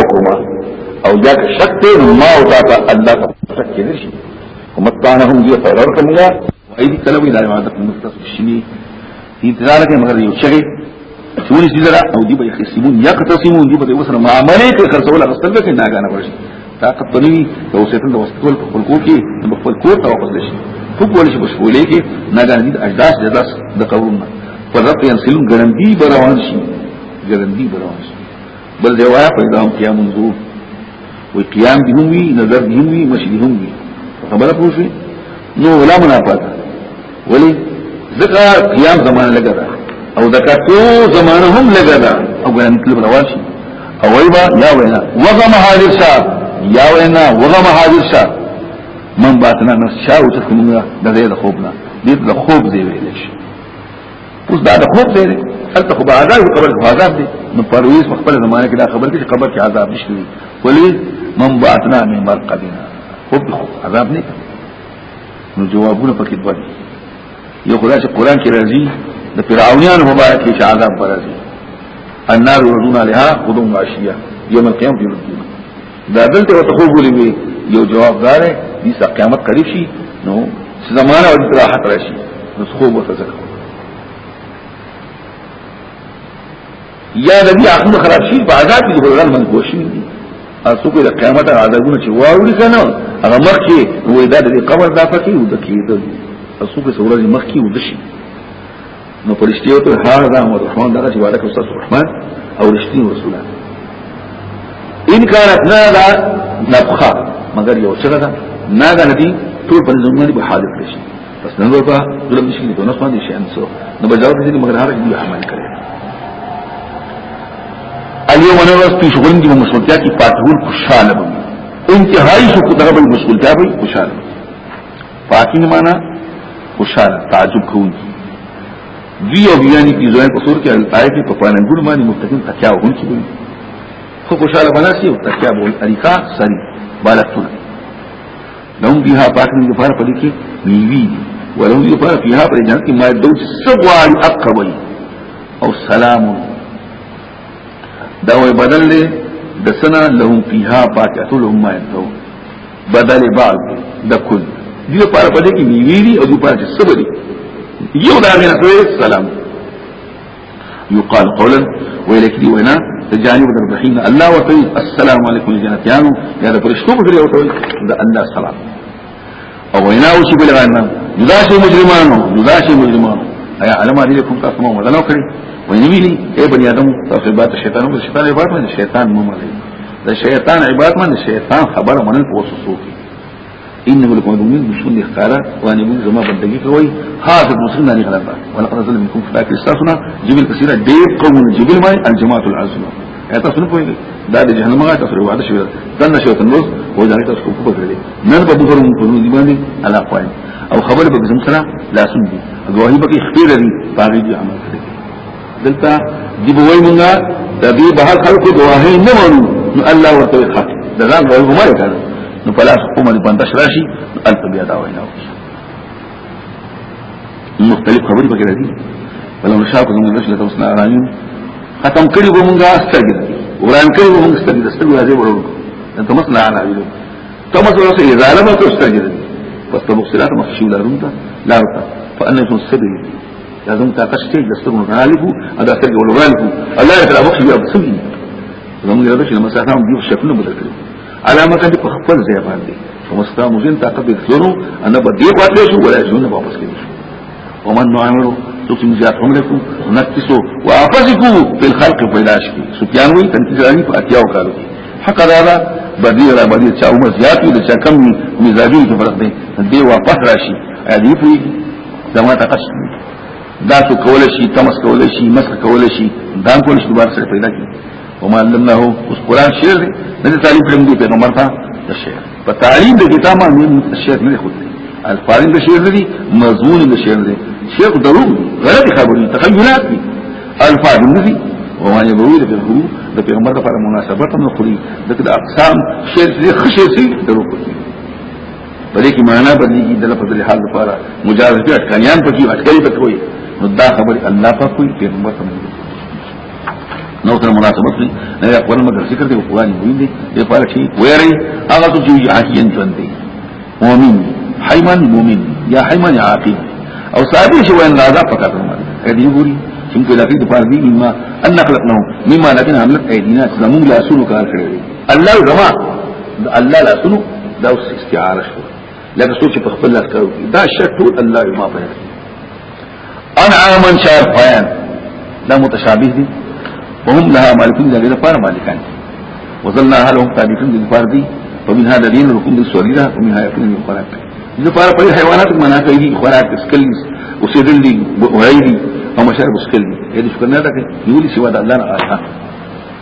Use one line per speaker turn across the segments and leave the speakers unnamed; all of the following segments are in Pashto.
وکړه او دا شک ته ما او تا ته الله ته شک کې نشي ومتانهم دې په لور کومه وایي کله وی لای ماده مختص شنی انتظار کې مگر یو شګي شوري دې را او دې به خصمون یقتسمون دې به وسره معاملې کې خرڅول غسل به نه غانه ورشي طاقت بنوي د وسیتن د وسکول په خپل کور کې په خپل کور ته واپس شي په کول شي بشولې کې نه غانه دې اجداس جداس د قوم پر رب ينسلون ګرندي بروان شي ګرندي بروان شي بل دی وایا په دام قیام منظور وی قیام دی هم وی نظر دی هم وی مشي دی هم وی خبره پوښي نو ولا منافات ولی ذکا قیام زمانه لګا دا او ذکا تو زمانه هم لګا دا او ګران کله بلواشي او ویبا یا وینا وغم حاضر شا یا وینا وغم حاضر شا من باتنا نفس شاو تخمنا دا زید خوبنا دید دا خوب دی ویلش اوس دا د خوب دی هلته خو به عذاب قبر خو عذاب دی نو پرویز په خپل زمانه کې دا خبر کې قبر کې عذاب نشته دی ولی من بعثنا من مرقدنا خو عذاب نه نو جوابونه پکې دوه یو خدای چې قران کې راځي د فرعونانو مبارک چې عذاب راځي النار يردون عليها غدوم وعشيه يوم القيامه يردون دا دلته وته خو ګولې وي یو جواب دار دي چې قیامت قریب شي نو زمانہ او راحت راشي نو خو به تذکر یا د دې اخر خراب شي په عذاب کې ګورل من کوشي اسو کې د قیامت عذابونه چې واوري کنه هغه مخ کې وې دا د قبر دا پکې ودکې ده اسو کې سورې مخ کې ودشي نو پرشتیو ته هاذا هو الرحمن دا چې وعده کوي الرحمن او رشتي رسولان ان كانت نادا نبخه مگر یو څه ده نادا ندی ټول په زمونږ به حالت کړی پس نن ورته ظلم نشي ته نو څه دي شي انسو نو به جواب دې مگر هر یو عمل کړی اليوم انا راست في شغلين دي مسؤولتيا کی پاتول خوشاله بم انتهائی شکر دغه مسؤولتيا به خوشاله فاقین معنا خوشاله تعجب کوون دی او بیانی کی زوی په سور کې آیت په پانه ګډ باندې متقین تکیا وون کی وي خو خوشاله بناسي او تکیا بول اریکا سری بالکتونه لهم بها باکن دي فار پدې کې نیوی دي ولهم دي فار فيها پر جنت کې ما دوج سغوال اقوي او سلام دا وي بدل له دسنا لهم فيها باکتو لهم ما يدو بدل بعض د کل دې لپاره پدې کې نیوی دي او دې لپاره چې صبر دي یو دا غیر سره سلام یقال قولا ویلک دی وینا جانب در بحین الله وتعالى السلام علیکم جنتیانو یا د فرشتو په ذریعہ وتعالى د الله سلام او وینا او چې بل غنا جدا شي مجرمانو جدا شي مجرمانو ایا علم علی کوم تاسو مو مدلو کړی ویني اے بنی آدم تاسو به شیطانو شیطان عبادت شیطان مو مله د شیطان عبادت من شیطان خبر منل په وسوسو کې انه لكم عدو من دشمن اختارا وان يقول زما بندگی کوي هاذ مسلم نه غلط ولقد ظلم منكم فاك استاسنا جبل كثيرا ديب قوم جبل ما الجماعه العظمى اته سن پوي دا د جهنم غا تفر وعده شوی دن شو تنوز و ځای تاسو کو په کړی نن په بخور مون په دې باندې علا قائم او خبر به زم سره لا سن دي دوه به خپل لري باغی دي عمل کړی دلته دی به وای مونږه د دې بهر خلکو دواهي نه مونږ نو الله ورته ښه دا ځان به عمر کړ نو په لاس عمر باندې شراشي الف بیا دا وای نه مختلف خبرې پکې راځي ولو نشاکو زموږ نشله تاسو نه راځي ختم کړي به مونږه سترګې وران کړي به مونږ سترګې سترګې راځي ورو انت مثلا على عبيده تو مثلا سي ظالمه تستجد فاستبق صراط مخشي لا رمتا لا رمتا فأنا يكون السبيل دا زموږ طاقت شته د سترګو نه لګو او دا سترګې ولوران کو الله تعالی بخښي بیا څه دي زموږ د رښتیا مسافان دی شکل بدل کړی علامه کدي په خپل ځای باندې فمستا مزین طاقت دې څورو انا به دې پاتې شو ولا ژوند واپس کړی ومن نعمرو تقسم زیات عمرکو نقصو وافزکو فی الخلق پیداش کی سفیان وی تنقیز رانی پا اتیاو کارو کی حق دادا بدی را بدی چا عمر زیات وی دا چا کم مزاجی کی فرق دے دی واپس راشی ایدی فریدی زما ته قصد دا څو کول شي تمس کول شي مس کول شي دا کول شي دوباره سره پیدا کی وما علمناه اوس قران شعر دی نه تعلیم کړم دی پیغمبر ته د شعر په تعلیم د کتاب باندې شعر نه خو دی الفارین د شعر دی مضمون د شعر دی شعر دروغ غلط خبرې تخیلات دي الفارین دی وما يبوي د پیغمبر د پیغمبر لپاره مناسبت نه خوري د اقسام شعر دې خشې سي دروغ کوي بلې کې معنا په دې کې د لفظ له حال لپاره مجازفه اټکانيان پکې اټکلي پکې وي نو دا خبر الله په کوئی پیغمبر ته نو تر مناسبت دی نه یا قرآن مگر ذکر دی قرآن مهم دی دې پاره کې وایي هغه ته چې عاقین ژوند دی مؤمن حیمن مؤمن یا حیمن عاقین او صاحب شو ان راځه پکا ته کدی ګوري ثم كلا في دفار دي مما أن خلقناهم مما لكن عملت أيدينا زمون لا سنو كار كريري الله زمان الله لا سنو دا اوس استعاره شو لکه څوک چې په خپل لاس کارو دا شرط ټول الله ما په ان عامن شار بیان دا متشابه دي وهم لها مالکون ذلك لپاره مالکان وظلنا اهلهم تابعون لپاره دي ومن هذا دين ركن دي سوريده ومن هذا يكون القرآن لپاره په حیوانات معنا کوي خوراک اسکل اوسېدل دي وایي او مشارب اسکل دي دې شکر نه ده کوي یولي سوا د الله نه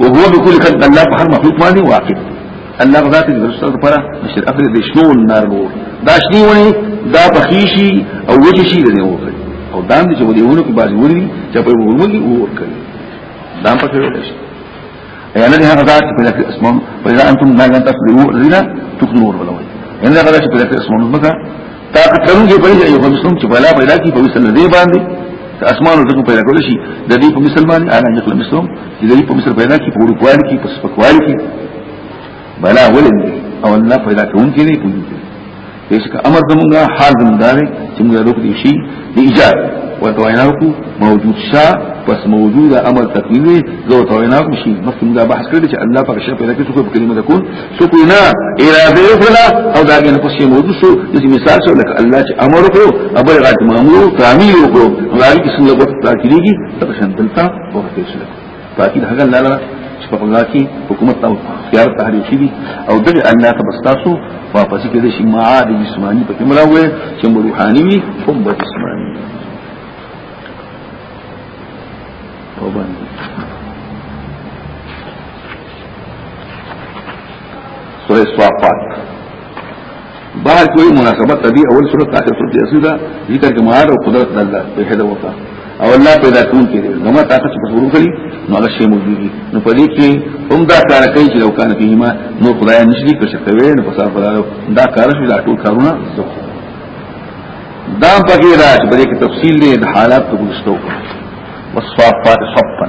وهو بكل خلق الله په هر مخلوق باندې واقع الله ذات دې رسول لپاره نشر اخر دې شنو النار نور دا شنی ونی دا بخیشی او وجه شي دې اور کوي او دا دې چې ودی ونه کې باز وري چې په ورمږي اور کوي دا په کې ولا شي یا نه هغه ذات په لکه اسمن فإذا أنتم لا تفلحون الذين تكنون ولا وي ان هغه ذات په لکه اسمن مګه تا کترون کې پیدا یو مسلمان چې بلا پیدا کی په وسل نه دی باندې اسمان او ټکو پیدا کول شي د دې په مسلمان انا یخل مسلم چې د دې په مسلمان پیدا کی په وړوکوال کې په سپکوال کې بلا ولن او الله پیدا کون کې نه کوي هیڅ امر زمونږه حال زمونږه دی چې موږ روک دي شي د ایجاد او تویناکو موجود شا پس موجود امر تکمیل زو تویناکو شي مخکې موږ بحث کړی چې الله په شی پیدا کړي څوک په کلمه ده کول سکونا اراده وکړه او دا ګن پسې موجود شو د مثال سره لکه الله چې امر وکړو ابل غاټ مامور تعمیر وکړو غاری کې څنګه وخت تاکیږي تر شان دلته وخت شي پاکي هغه الله لپاره چې په الله کې حکومت او اختیار تحریف شي او دغه الله تبستاسو واپس کې د شي معاد جسمانی په کومه راوي چې روحاني وي هم جسمانی او باندې سورہ صافات بعد کوئی مناسبت تبھی اول صورت آخر صورت ایسی دا ذکر کے معاد و قدرت اللہ پہ حیدر ہوتا او الله پیدا کون کې نو ما طاقت په ورو کړی نو هغه شی موجود دي نو په دې کې هم دا کار کوي چې لو کان فيه ما نو خدای نشي کې شته وې نو په سر په دا کار شي دا ټول کارونه زه دا پکې راځي په دې کې تفصیل دې د حالات په ګوشتو وصفات صفا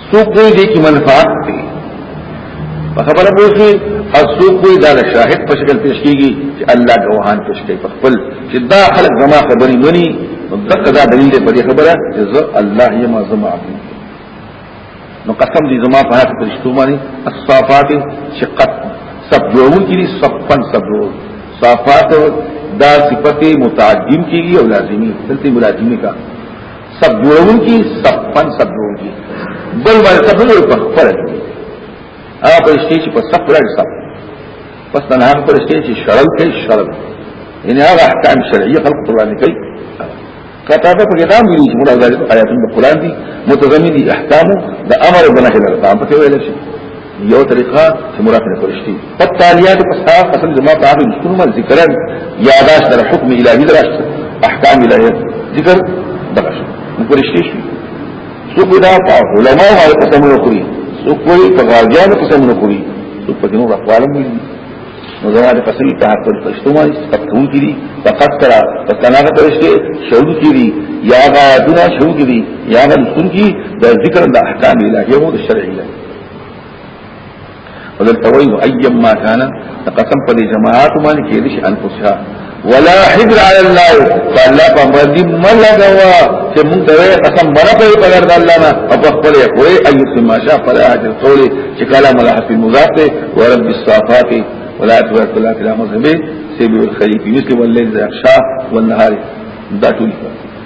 سو کوئی دی کی منفعات دی په خبره پوښي او سو کوئی دا شاهد په شکل پیش کیږي چې الله ګواهان پیش کوي په خپل چې دا خلک زما خبرې مني نو دغه دا دلیل دی په دې خبره چې زه الله یې ما زما عبد نو قسم دې زما په هغه پرشتو باندې الصافات شقت سب جوړون کې صفن سب جوړ صافات دا صفت متعدیم کیږي او لازمی دلته ملازمی کا سب جوړون کی سب فن سب جوړون کی بل باندې سب جوړ په خپل هغه په شته چې په سب لړ سب پس نه هغه په شته چې شرل کوي شرل یعنی هغه احکام شرعیه خلق قرآن کوي کته په کې دا ملي چې موږ د آیاتونو قرآن دي متضمن دي احکام د امر او نهي لپاره په کې ویل شي یو طریقه چې مراد نه فرشتي فالتاليات فصاف اصل جماع په هغه مشکل ما ذکر یا داش در حکم الهي دراش احکام الهي ذکر دغش نو فرشتي شي سو په دا په علماء باندې قسم نه کوي سو کوئی په غاجانو قسم نه کوي سو په دینو اقوالم وي نو زما د قسم په حق فرشتو باندې تقوم کړي فقط کرا په کناغه فرشتي شهود کړي یا غا دنا شهود کړي یا غا سن کی د ذکر د احکام الهي او د شرع الهي ودلته وایي نو ايم ما کان قسم په جماعات باندې کې دي انفسها ولا حجر على الله فالله فمرضي ملغوا چې موږ ته قسم بنا کوي په ګرد الله نه او په خپل کوي اي سما شاء فلا حجر قولي چې کلام الله في مضاف ورب الصافات ولا تبارك الله في الامر به سيد الخليفه مثل والليل ذا يخشى والنهار دا ټول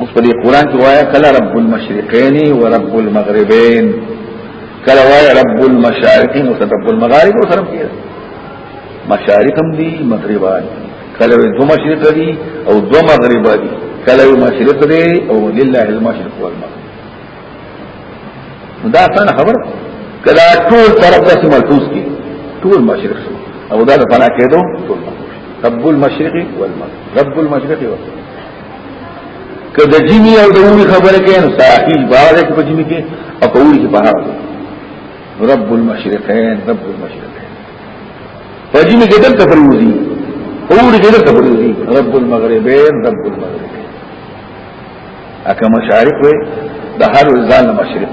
اوس په دې قران کې وایا کله رب المشرقین و رب المغربین کله وایا رب المشارقین او رب المغارب او سره کېږي مشارق هم دي مغربان کله دو مشرق دي او دو مغرب دي کله یو مشرق دي او لله المشرق والمغرب دا څنګه خبر کله ټول طرف د سملتوس کې ټول مشرق شو او دا د فنا کېدو ټول رب المشرق والمغرب رب المشرق والمغرب که د جمی او د اوړي خبره کوي نو ساحل باور کې په جمی کې او په اوړي کې په هغه رب المشرقین رب المشرقین په جمی کې دلته پروزي اوړي کې دلته پروزي رب المغربین رب المغربین اکه مشارق وي د هر ځان مشرق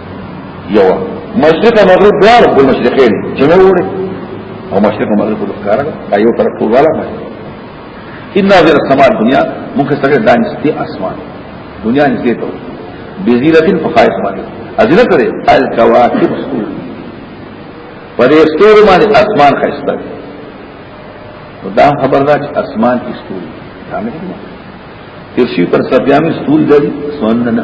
یو مشرق او مغرب دواړه په مشرقین چې نه وړي او مشرق او مغرب په کار دا یو طرف ټول والا باندې ان هذه السماء دنیا موږ سره د انستي اسمان دنیا نږدې ته بزیرتن فخایس باندې اذنه کړې الکواکب سور پر استور باندې اسمان خسته دا خبر ده چې اسمان کې ستوري دا مې نه ترشي پر سبيامي ستوري دي سونه نه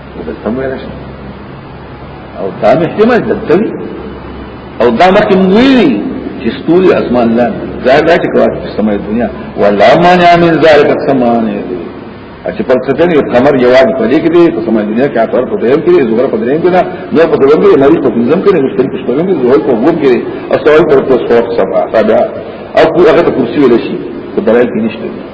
دلته مې راشه او دا مې احتمال دلته وي او دا مکه ویلي چې ستوري اسمان لاندې دا دا چې کوي په سمې دنیا ولا مانع من ذلک سمانه دي چې په څه دې قمر یواد په دې کې دې په سمې دنیا کې اثر په دې کې زغره په دې کې نه نو په دې کې مری په نظم کې مشکل په شپږم کې زول په وګور کې او سوال پر تو سوال سبا ساده او هغه کرسی ولشي په دلایل کې نشته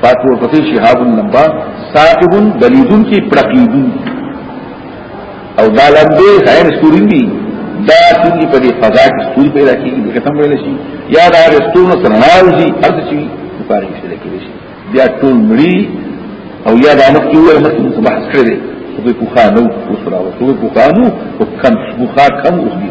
فاتو ورپسې شهاب اللمبا صاحب بلیدون کی پرقیدون او دا لمبه غیر ستورین دی دا څنګه په دې فضا کې ستوري پیدا کیږي د ختم ویل شي یا دا رستورو سرناوږي ارته شي په پاره کې لکه شي بیا ټول مړي او یا دا مخ کې وایي مخ کې بحث کړی خو په خوانو اوس راو خو په خوانو او کم بخار کم اوس دي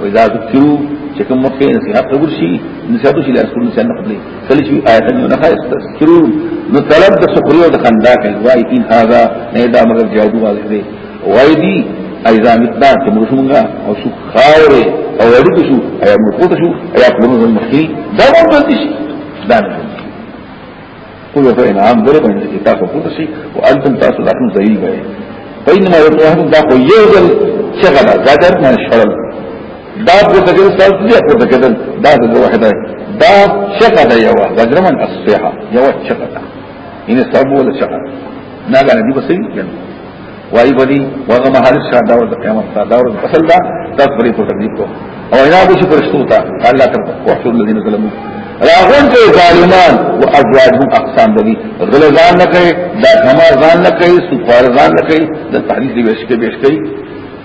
وإذا ذكروا چې کوم مخکې نصيحت قبول شي نصيحت شي لاس کول نصيحت قبلي کله چې آیات نه نه تذکرو نو طلب د سخريه او د خندا کوي وای ان هاذا نه دا مگر جادو واضح دی وای دی ایزا مقدار چې موږ څنګه او شو خاورې او اړیک شو ایا موږ پوه شو ایا په موږ مخکې دا مونږ دي دا نه قولو خو انعام دلی بندی چی تاکو پورتا سی و انتم تاسو لکم زلیل بای فإنما يطلعهم تاکو یوزل شغل زجر من شرل دا پورتا کدل سالت لیا پورتا کدل دا زجر واحد آئی دا شغل یوا زجر من اصفیحا یوا شغل این سبو ولا شغل ناگانا دی بسیل جنو وای بلی وغه مهال شاد دا د قیامت دا د اصل دا تکبری کو تکلیف کو او انا به شکر شتو تا الله تر وحشر الذين ظلموا راغون ته ظالمان او ازواجهم اقسام دي غل ځان نه کوي دا کما ځان نه کوي سفار ځان نه کوي د تحلیل دی وشکه بشکه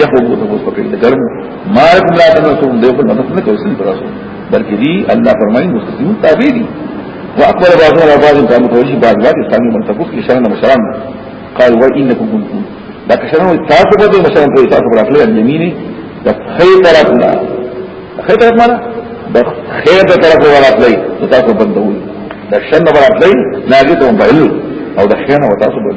یخو کو تاسو په دې ګرم مارک لا تاسو دې په مدد نه کوي سن تاسو بلکې دی الله فرمایي مستقیم تابع دي واقبل بعضهم على بعض كانوا توجيه بعض بعض اسلامي من تفوق لشان مشران قال وانكم كنتم دا کشران وي تاسو په دې مشران په تاسو پر خپل اليمين د خیر طرف نه خیر طرف معنا د خیر د طرف ولا خپل تاسو بندول د شنه ولا خپل ناګه ته بل او د خیر نه تاسو بل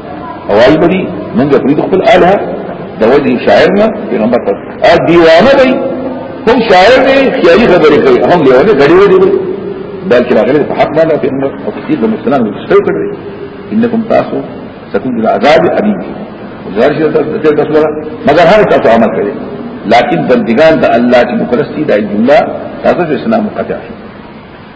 اوای بری منګه پرې خپل اله د وجه شاعر نه پیغمبر ته ا دیوانه دی هم شاعر دی خیالي خبرې کوي هم دیوانه غړي وړي دی بلکې راغلی په حق باندې پیغمبر او کثیر د مسلمان مستوي کړی انکم تاسو تكون بالعذاب الیم ظاهر شي د تاسو سره مگر هر تاسو عمل کوي لكن بندگان د الله چې مخلص دي د الله تاسو اسلام مقدس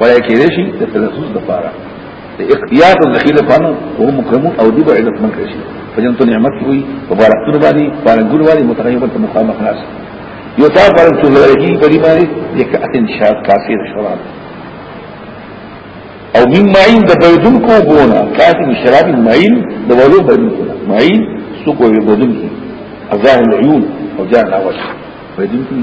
ولا کې دې شي د تلفظ د پاره د اختیار د ذخیره پانو او مکرمو او دی بعید من کشي فجنت نعمت وي مبارکتون باندې بارنګول باندې متغیبه ته مقام خلاص یو تا پر څو لري په دې باندې یک اتن شاد کافر شراب او من معین د بيدن کو بونا کافر شراب معین د ولو بيدن کو معین سو کو بيدن کی ازاه العيون او جان اوش بيدن کی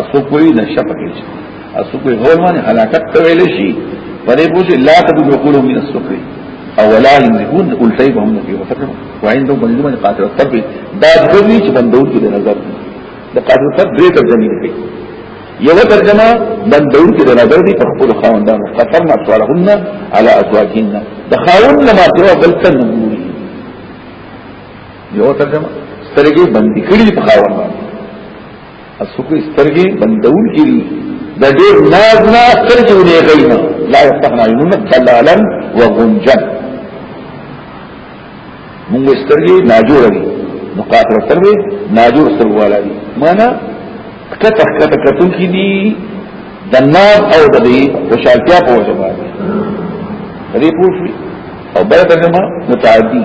اسو کوئی نشه پکې شي اسو کوئی غول باندې هلاکت کوي شي پرې بوزي لا تبو وقولو من السكر او لا يملكون الټي به هم کوي وفکر وعندهم بندو باندې قاتل طب دا دوی چې بندول کې نظر د قاتل طب دې ترجمه کوي یو ترجمه بندول کې نظر دي په خپل خاوندانو قسم اطوالهن على ازواجهن د خاوند ما ته بل څه نه یو ترجمه سترګې بندې کړې په خاوند باندې اسوک استرګي بندول کیږي د ډېر ناز نه سترګې ونی غینا لا یفتحنا عینونه کلالا وغنجا موږ سترګې ناجور دي نو قاتل سترګې ناجور سترګې والا دي معنا کته کته کتون کې دي د ناز او د دې خوشالتیا په وجه باندې دې پوښتنه او بل کلمه متعدی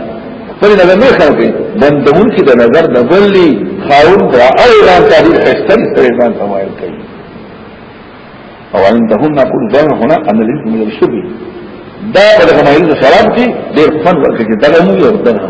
بل نظر نه خلق بندون کی د نظر د بلی خاون را او را تحریر خستن سره ځان تمایل کوي او عندهن نقول ظاهر هنا ان الاسم من الشبه دا په دغه مایل شراب کې ډېر فن ورکړي دغه مو یو دغه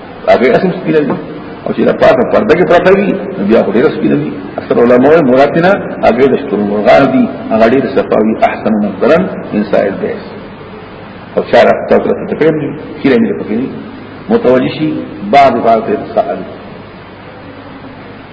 هغه اسم سپین دي او چې د پاسه پرده کې پراته دي بیا خو ډېر سپین دي اکثر علماء مراتنا هغه د شتون مرغان دي هغه ډېر صفاوي احسن نظرا من سائر بیس او چار افتاد له تکریم دي کله نه پکې متوجشي بعض بعض سائل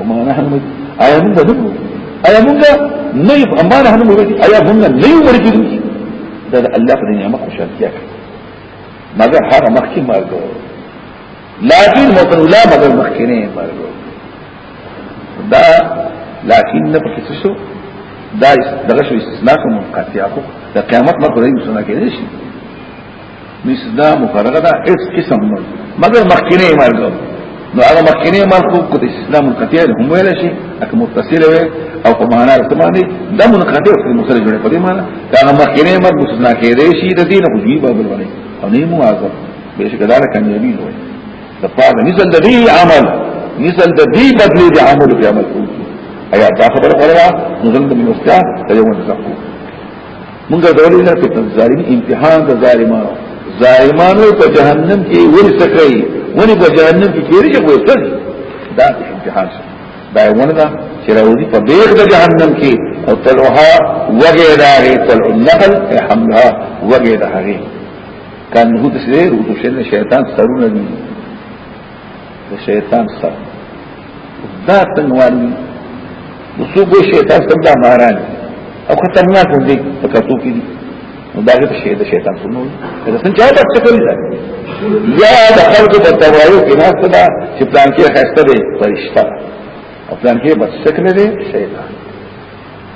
اما نحن مجد آیا مونږ نه یو آیا مونږ نه یو اما نحن مجد آیا مونږ نه یو مرګي دا د الله په نعمت خوشالتیا کوي مګر هغه مخکې مرګ لكن مطلب لا مګر مخکې نه مرګ دا لكن نه پکې څه شو دا دغه شو استثناء کوم قطعه کو د قیامت مخ ورې وسنه کېږي نسدا مفرغه دا اس قسم نو مگر مخکنه مرګ نو هغه مخکنه مرګ کو د اسلام قطعی هم ویل شي اکه متصل وي او په معنا سره باندې د منقطع په مسله جوړه په دې معنا دا هغه مخکنه مرګ مستثنا کېدې شي د دین خو دی بابل باندې او نه مو اعظم به شي کدار کان یبی نو د پاره مثل د دې عمل مثل د دې بدلی د عمل په عمل کوي ایا دا خبره غواړه نو زموږ د مستیا ته یو ځکو مونږ د ولې نه فتن ظالم امتحان د ظالمانو ظالمانو په جهنم کې ورسه کوي ونی په جهنم کې کېږي چې وسه دا امتحان شي دا ونه دا چې راوځي په بیخ د جهنم کې او تلوها وغه داري تل النقل يحملها وغه داري كان هو تسير وتشن شيطان سرونه دي د شیطان سر دا تنوالي د سوګو شیطان سره د ماران او خطرناک دی په کتو کې دي نو دا غته شی د شیطان سنو دا څنګه چا په څه کوي یا د خلق په توایو کې نه صدا چې پلان کې خسته دی فرشتہ او پلان کې بس شکل دی شیطان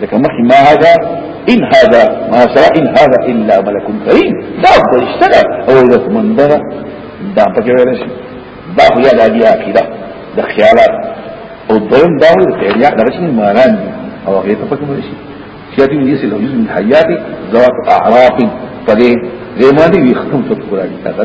لکه مخي ما هذا ان هذا ما سرا ان هذا الا ملك كريم دا په اشتغل او اذا تمندره دا په کې ویل شي دا خو یا د بیا کیدا د خیالات او دویم دا ویل چې یا د رشن ماران او هغه ته پکې ویل شي چې دې یې سلو یې د حیات ذات اعراف په دې زمانه وي ختم څه کولای تا دا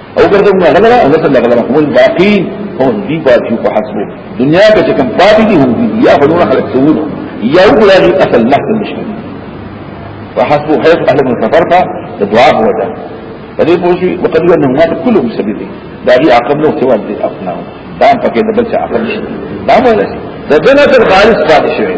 او ګرځم نه غلره او نسل غلره هم باقی هم دی باقی په حسب دنیا کې چې کوم پاتې دي هم دي یا فلون خلق سوود یا وګړي اصل نه مشکل فحسب حيث اهل من سفرته دعا هو ده فدې پوښي وقد ان هناك كل مسبب دا دي عقب له سوال دي اقناو دا پکې د بل څه عقل شي دا ولا شي د دنیا تر خالص پاتې شوی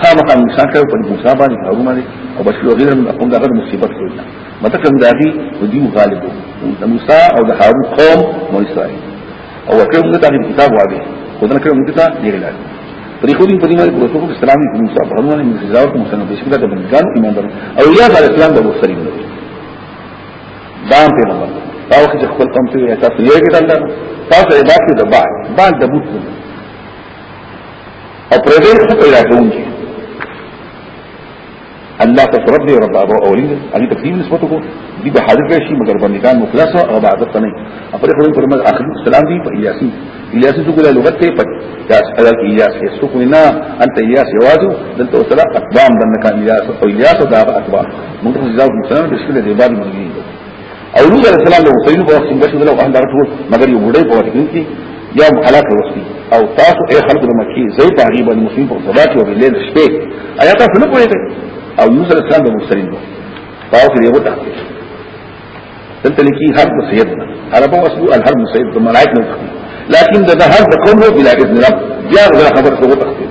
خامخا انسان کوي په موسی باندې هارون باندې او بشیر غیر من اقوم دغه مصیبت کوي مته کوم داغي ودي غالب د موسی او د هارون قوم نو اسرائیل او کوم د تعلیم کتاب وایي خدای کوم کتاب دی غلا پرې خو دې په دې باندې پروتو کو اسلام کې موسی په هارون باندې مزاور کوم سره بشیر د بنګان ایمان درو او یا د اسلام د مصری نه دام په نوم دا وخت خپل قوم ته یا تاسو یې کې الله تاسو عبادت د بعد بعد د بوت او پرېږدي څه پیدا کوونکی الله ته رب دی رب ابو اولین علی تقدیم نسبت کو دی به حاضر شي مگر بندگان مخلص او عبادت نه خپل خپل پر مز اخر سلام دی په الیاسی الیاسی څه ګل لغت ته په یاس الا الیاس یسو کو نه انت الیاس یوازو دلته وسلا اقدام دنه کان الیاس او الیاس دا اقدام موږ ته ځواب مسلمان بسم الله دی باندې او نبی علیہ السلام له حسین په وخت کې بشو دلو اهل رټول مگر یو ګډه په وخت کې یا هلاک وسی او تاسو اے خلق د مکی زي تقریبا مسلمان په صدا کې او لیل شپې آیا تاسو نه پوهیږئ او نبی علیہ السلام د مرسلین وو تاسو یې وتا دلته لکی هر مسید هر په واسو الهر مسید د ملائکه نه لكن ده هر د قوم بلا اذن رب بیا غره خبر څه وتخته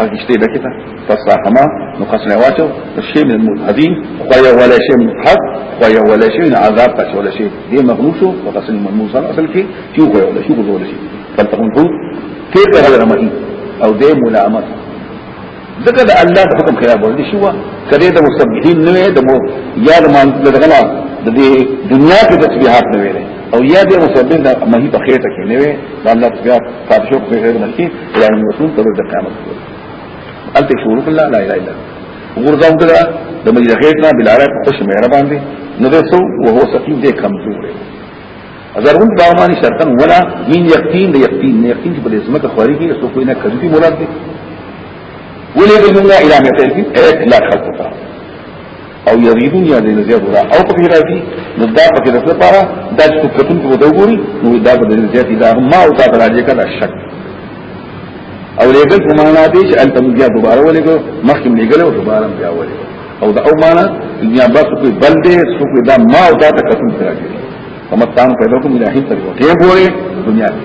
هغه شته به کته فصاحما نو قسم واچو شي من المذهبين خوي ولا شيء من حق خوي ولا شيء من عذاب پچ ولا شيء دي مغلوشو وقسم من موسى اصل کې چې خوي ولا شيء ولا شيء فلتكن هو كيف هذا رمي او دي ملامت ذکر د الله د حکم خلاف ورزي شو کله د مسبحين نه د مو یا د مان د غلا د دې دنیا کې تسبيحات نه ویلې او یا د مسبحين د مهي په خېټه کې نه وي د الله تسبيحات فاتحه په خېټه کې قرآن مصوم پر د قیامت کوي الته شروع الله لا اله الا غرزاو دغه د مې غیتنا بلاره خوش مهربان دي نو ده سو وهو سقيم دي کمزور دی ضرور دا معنی شرطن ولا من یقین د یقین نه یقین چې بل عظمت خوري کې سو کوئی نه کذبي مراد دي ولې ګمنا اعلان کوي اطلاق خلق او یریدون یعنی نزیاد را او په دې راځي نو دا په دې لپاره دا چې کتون کو دا وګوري نو دا په دې زیات دا ما او دا راځي کله شک او لګل په معنا دې چې انت بیا دوباره ولګو مخکې لګل او دوباره بیا ولګو او دا او معنا دنیا بس کوئی بل دې سو کوئی دا ما او دا کتون راځي ومتان پیدا کوم الہی طریقو ټیم پوری دنیا کې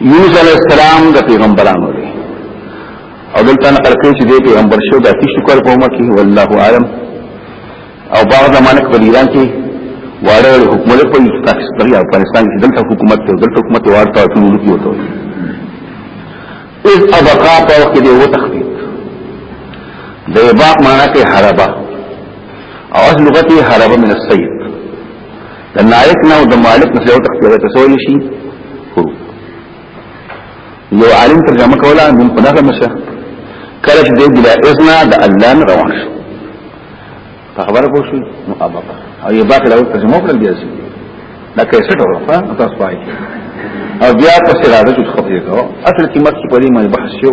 یونس علی السلام د پیغمبرانو دی او دلته نقل کوي چې د پیغمبر شو د تیشت کول په عمر کې والله عالم او باغ زمانه په ایران کې واړه حکومت په پاکستان او افغانستان کې دلته حکومت ته دلته حکومت ورته او ټول کې وته اذ ابقا په وخت کې و تخفیف د اباق معنی کې حربا او اصل لغت حربا من السيد د نایک نه او د مالک نه یو تخته ته سوال شي حروف یو عالم ترجمه کولا من په دغه مشه کله چې د بلا اذن د الله نه روان شو په خبره پوه شو نو ابا او یو باقي له ترجمه کړل دی چې دا کیسه ټول په تاسو پای او بیا په سراده کې خبرې کوو اصل کې مخکې په دې باندې بحث شو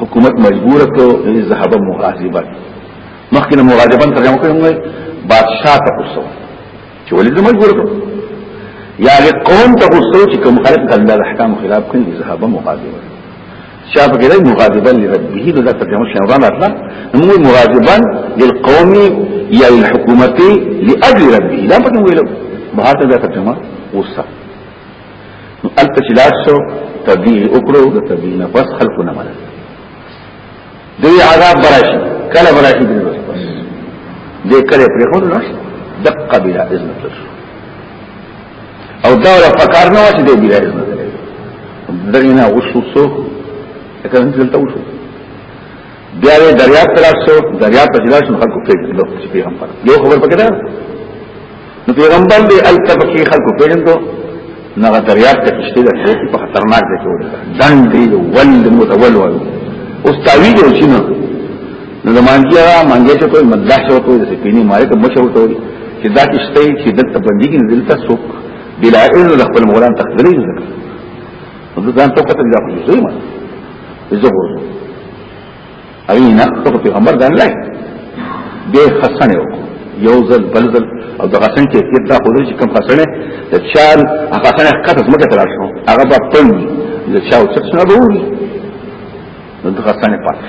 حکومت مجبور کړو یعنی ذهب مغاظبا مخکې مغاظبا ترجمه کوي موږ بادشاہ ته غوسه چې ولې دې مجبور کړو یا له قوم ته غوسه چې کوم خلک د الله احکام خلاف کوي ذهب مغاظبا شاف کې دی مغاظبا لربه دا ترجمه شنو غواړم اصلا موږ مغاظبا للقوم یا الحکومت لاجل ربه دا په ویلو بهاته دا ترجمه غوسه الته چې لاس شو تبلیغ وکړو د تبلیغ نه پس خلکو نه منل دوی عذاب براشي کله براشي دوی بس پس دې کله پرې خور راشي دقه بلا اذن تر او دا ولا فکر نه واسي دې بلا اذن تر دغه نه وشو څو کله دلته وشو بیا یې دریاب تلاش شو دریاب ته جلاش نو خلکو پیژندو چې پیغمبر یو خبر پکې ده نو پیغمبر دې التبکی خلکو پیژندو نو دریاب ته کشته ده چې په خطرناک ځای کې وړل دند دی ول متول ول اوس تعویل یو شنو نو د مانګیا مانګیا چې کوئی مدح شو کوئی د سپینی مارک مشو ته وي چې دا کشته چې دلته بندګی دلته سوق بلا علم خپل مولان تقدیر نه نو ځان ته پته ځه خو زه ما زه ورته اينا ته پیغمبر ځان لای به حسن یو یو ځل بل ځل او دغه څنګه چې تیر دا خو چې کم حسن د چال هغه څنګه کته زمکه تر شو هغه په پړم د چاو څه څنګه ووري نو دغه څنګه پاتې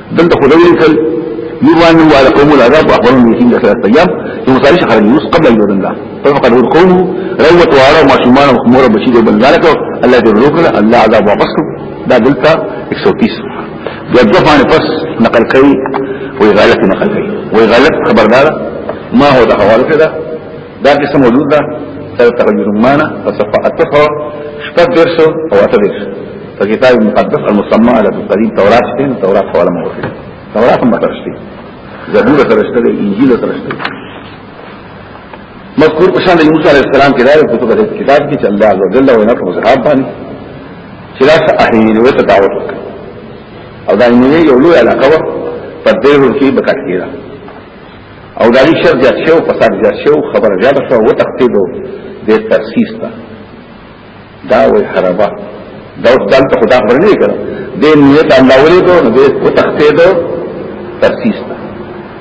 دلته خو دوی کل يوان هو على قوم العذاب وأخبرهم يتيم ثلاثة أيام ثم صار شهر يونس قبل أن يؤذن له ففقد هو قومه روة وعرى ما شمان وخمورة بشير وبن ذلك الله يرزق له الله عذاب وعبسته دا دلتا 130 بیا دو فانه پس نقل کوي وی غلط نقل کوي وی غلط خبردار ما هو دا حواله کړه دا قسم موجود ده سر تغیر مانا فصفا اتفا شپت درسو او اتا درسو فکتاب مقدس المسمع على القديم تورات شتين تورات حوالا مغفر تورات ما ترشتين زبور ترشتين انجيل ترشتين مذکور پشان دی موسی علیہ السلام کې دایره کتب د کتاب کې چې الله عز وجل او نه په صحاب باندې چې دا اهلی نو ته دعوت وکړه او دا نیمه یو لوی علاقه په دې ورکی بکټ کیږي او دا لري شر زیات شو فساد زیات شو خبر زیات شو او تخفیدو د تخصیص ته دا وی حربا دا ځان ته خدا خبر نه کړو د نیت الله ولې کو نو د تخفیدو تخصیص ته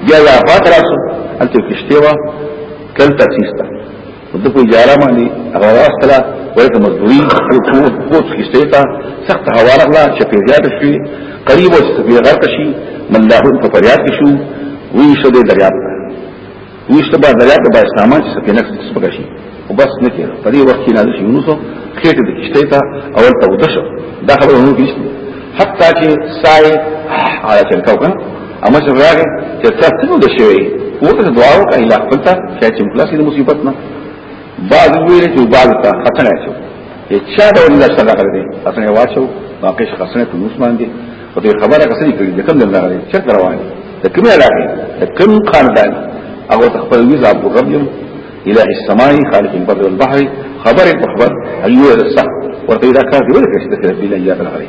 بیا یا فاتراسو انته کشته وا کل تخصیص ته د په اجاره باندې هغه راستله ورته مزدوري کو کوڅ کې شته سخت هوا راغله چې په زیات شي قریب او چې په غرق شي ملاحون په فریاد کې شو وی شو د دریاب وی شو د دریاب په اسلامه چې په نفس سپک شي او بس نه کېږي په دې وخت کې نازل شي نو څو خېټه د کشته ته اول ته ودشه دا خبره نو کیږي حتی چې سای على تلك اما چې راغی چې تاسو نو د شوی ورته دعا وکړه الله خپل ته چې موږ لاسې د مصیبت نه بعض ویل چې بعض ته خطر اچو چې چا د الله صدقه کړې اصله واچو واقع خسنه په نوس باندې او دې خبره کسې کړې د کوم دلته راغلي چې روان دي د کوم علاقه د کوم خاندان هغه خپل ویز عبد الرب یم اله السماء خالق البر والبحر خبر خبر ايوه الصح ورته دا کار دی ولې چې ته بلا یا راغلي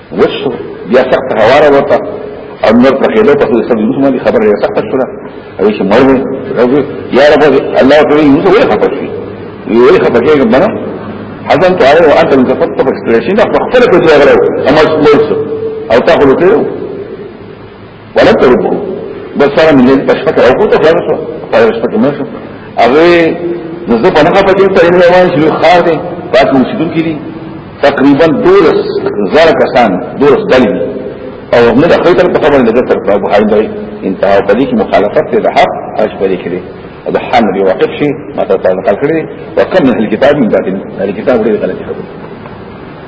وشو بیا سخت هوا راوته او نور په خېلو په سر یوسف باندې خبره یې سخت شوه او چې مړ دی رب یا رب الله تعالی یوسف ولا خبر شي ولا خبر شي کنه حزن تو عليه وانت من تفطف اكستريشن ده فاختلف الجغرافيا اما مرسل او تاخذ تيرو ولا تربو بس سره ملي تشفك عقود خلاص شو طيب شفك ما شو هغه نزه په هغه په دې ته روان شي خار دي پاتې مسجدون کې دي تقریبا دولس زر کسان دولس دلی او نه د خپل په خبره نه ذکر په ابو حایم دی انتها په دې کې مخالفت دی د حق اش په دې کې دی د حال دی واقف شي ما ته تعلق کړی وکم من الكتاب من ذات الكتاب دې غلطي خبره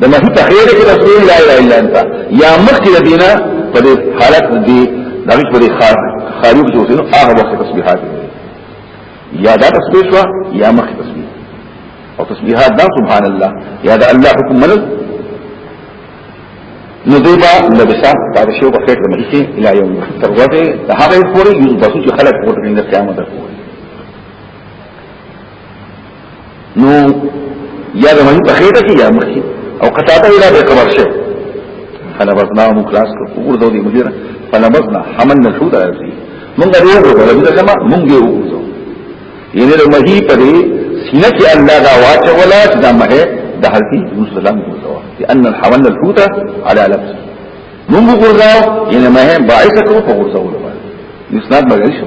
د نفي تخیر کې رسول الله الا الا انت یا مخکې دینا په دې حالت دې دغه په دې خار خارج کې اوسینو هغه وخت تسبیحات یا دا تسبیح شو یا مخکې تسبیح او تسبیحات دا سبحان الله یا دا الله حکم منل نو دوی با لبسا پاتې شو په خیر د ملکی الی یوم تر ورځې هغه پورې یو باسو چې خلک ورته د قیامت پورې نو یا د مې په خېټه کې یا مخې او قطاته ویلا به قبر شه فلبسنا مو کلاس کو وګور دو دي مدیر فلبسنا حملنا شو دا دي مونږ دې وګورو ولې دا ما مونږ یې وګورو یعنی د مهي په دې سینه کې الله دا واچه ولا چې دا مه د حضرت یوسف سلام وګورو لأن الحمل الحوت على لبس مونږ وګورو یعنی مه باعث کو په وګورو اسناد مګر شو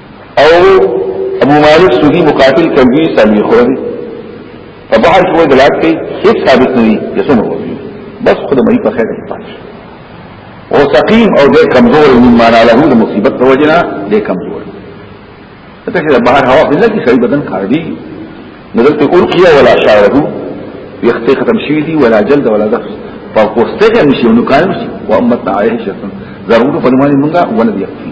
او ابو مالک سودی مقاتل کلبی سامی خوردی په بحر کې دلالت کوي هیڅ ثابت نه دي یسونه وایي بس خود مې په خیر کې پاتې او سقیم او دې کمزور من معنا له د مصیبت په وجنه دې کمزور ته چې بهر هوا په لکه صحیح بدن کار دی نزلت ارقیا ولا شعره یختی ختم شوی دی ولا جلد ولا ذخ په پوسټه کې نشي نو کار نشي او امت عائشه ضرور په معنی مونږه ولې یختی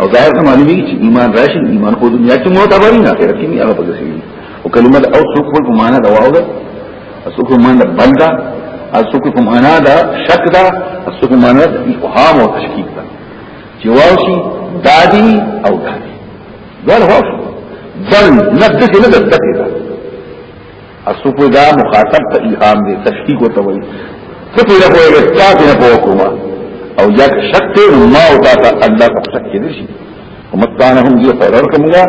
او ظاهر ته معلومي چې ایمان راشي ایمان خو دنیا کې موت اوري نه آخرت کې نه هغه پکې شي او کلمه او څوک په معنا دا واو ده څوک په معنا بندا څوک په معنا دا شک دا څوک په معنا افهام او تشکیک دا چې واو شي دادی او دادی دا واو ځل نه دغه نه دغه اسو کو دا مخاطب ته الهام دی تشکیک وته وي ته په لغه یو استاد نه پوه کوم او یا شک ته ما او تا الله په شک کې دي شي ومتانهم دي فرر کومه